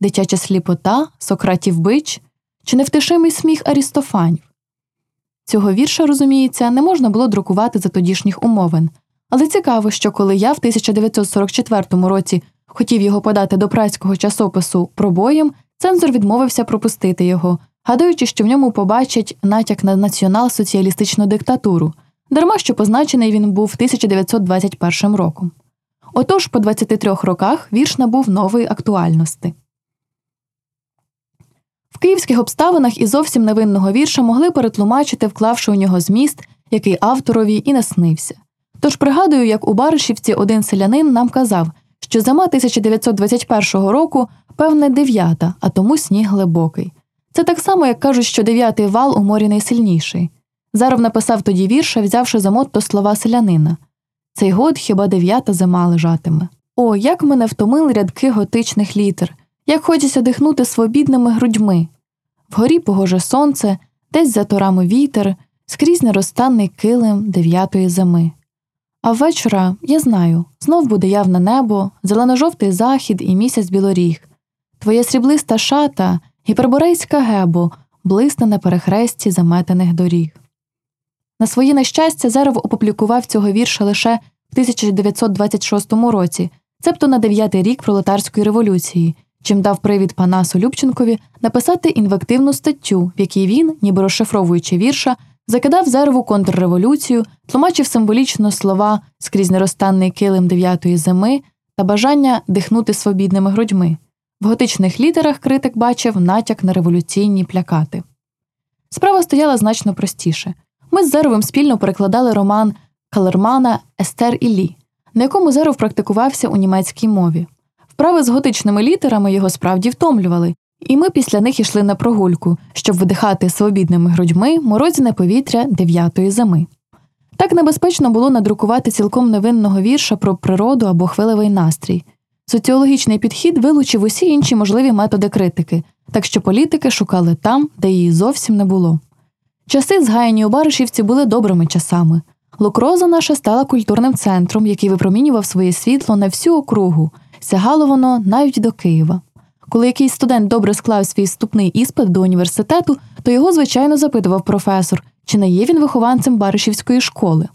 дитяча сліпота, Сократів бич чи невтишимий сміх Арістофанів. Цього вірша, розуміється, не можна було друкувати за тодішніх умовин, але цікаво, що коли я в 1944 році хотів його подати до працького часопису пробоєм, цензор відмовився пропустити його, гадаючи, що в ньому побачать натяк на націонал-соціалістичну диктатуру, дарма що позначений він був 1921 роком. Отож, по 23 роках вірш набув нової актуальності. В київських обставинах і зовсім невинного вірша могли перетлумачити, вклавши у нього зміст, який авторові і наснився. Тож пригадую, як у Баришівці один селянин нам казав, що зима 1921 року, певне, дев'ята, а тому сніг глибокий. Це так само, як кажуть, що дев'ятий вал у морі найсильніший. Заров написав тоді вірша, взявши за мотто слова селянина цей год хіба дев'ята зима лежатиме. О, як мене втомили рядки готичних літер, як хочеться дихнути свобідними грудьми. Вгорі погоже сонце, десь за торами вітер, скрізь нерозтанний килим дев'ятої зими. А ввечора, я знаю, знов буде явне небо, зелено-жовтий захід і місяць білоріг. Твоя сріблиста шата, гіперборейська гебо, блисне на перехресті заметених доріг. На своє нещастя, Зеров опублікував цього вірша лише в 1926 році, цебто на дев'ятий рік пролетарської революції, чим дав привід Панасу Любченкові написати інвективну статтю, в якій він, ніби розшифровуючи вірша, закидав Зерову контрреволюцію, тлумачив символічно слова скрізь нерозтанний килим дев'ятої зими та бажання дихнути свобідними грудьми. В готичних літерах критик бачив натяк на революційні плякати. Справа стояла значно простіше. Ми з Зеровим спільно перекладали роман Калермана Естер і Лі, на якому Зеров практикувався у німецькій мові. Вправи з готичними літерами його справді втомлювали, і ми після них йшли на прогульку, щоб видихати свобідними грудьми морозіне повітря дев'ятої зими. Так небезпечно було надрукувати цілком невинного вірша про природу або хвилевий настрій. Соціологічний підхід вилучив усі інші можливі методи критики, так що політики шукали там, де її зовсім не було. Часи, згаяні у Баришівці, були добрими часами. Лукроза наша стала культурним центром, який випромінював своє світло на всю округу, сягало воно навіть до Києва. Коли якийсь студент добре склав свій вступний іспит до університету, то його, звичайно, запитував професор, чи не є він вихованцем Баришівської школи.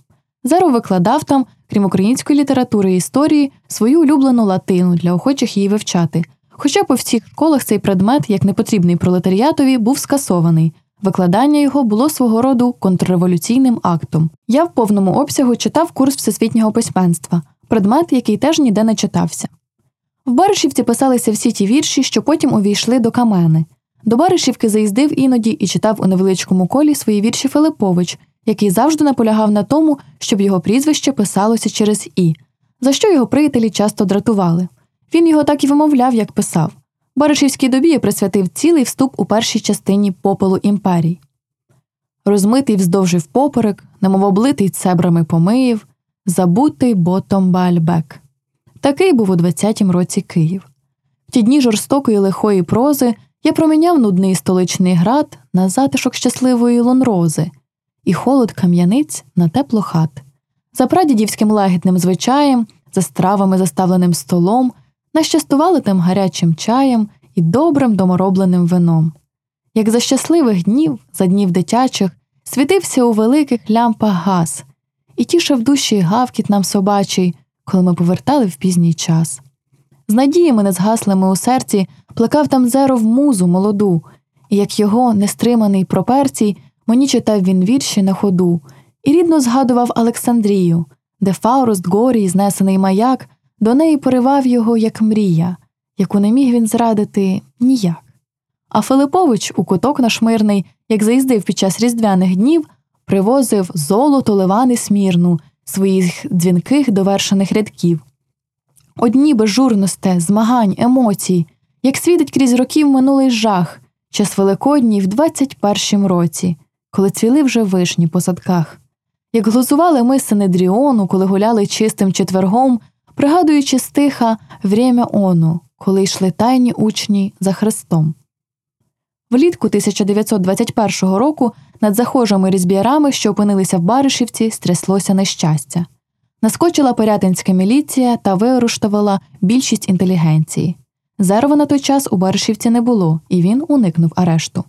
Зеров викладав там, крім української літератури і історії, свою улюблену латину для охочих її вивчати. Хоча по всіх школах цей предмет, як непотрібний пролетаріатові, був скасований. Викладання його було свого роду контрреволюційним актом. Я в повному обсягу читав курс всесвітнього письменства, предмет, який теж ніде не читався. В Баришівці писалися всі ті вірші, що потім увійшли до камени. До Баришівки заїздив іноді і читав у невеличкому колі свої вірші Филипович, який завжди наполягав на тому, щоб його прізвище писалося через І, за що його приятелі часто дратували. Він його так і вимовляв, як писав. Баришівській добі присвятив цілий вступ у першій частині попелу імперій. Розмитий вздовжив поперек, немов облитий цебрами помиїв, забутий ботом Бальбек. Такий був у 20-тім році Київ. В ті дні жорстокої лихої прози я проміняв нудний столичний град на затишок щасливої лонрози і холод кам'яниць на тепло хат. За прадідівським лагідним звичаєм, за стравами, заставленим столом, нащастували тим гарячим чаєм і добрим доморобленим вином. Як за щасливих днів, за днів дитячих, світився у великих лямпах газ, і тішив душі гавкіт нам собачий, коли ми повертали в пізній час. З надіями незгаслими у серці плекав там зеров музу молоду, і як його нестриманий проперцій, мені читав він вірші на ходу, і рідно згадував Олександрію, де Фауруст горій, знесений маяк, до неї поривав його, як мрія, яку не міг він зрадити ніяк. А Филипович у куток нашмирний, як заїздив під час різдвяних днів, привозив золото ливани смірну, своїх дзвінких довершених рядків. Одні безжурносте, змагань, емоцій, як світить крізь років минулий жах, час Великодній в 21-м році, коли цвіли вже вишні по садках. Як глузували ми Синедріону, коли гуляли чистим четвергом, пригадуючи стиха «Время ону, коли йшли тайні учні за Христом. Влітку 1921 року над захожими різбіярами, що опинилися в Баришівці, стряслося нещастя. Наскочила порятинська міліція та вируштувала більшість інтелігенції. Зерва на той час у Баришівці не було, і він уникнув арешту.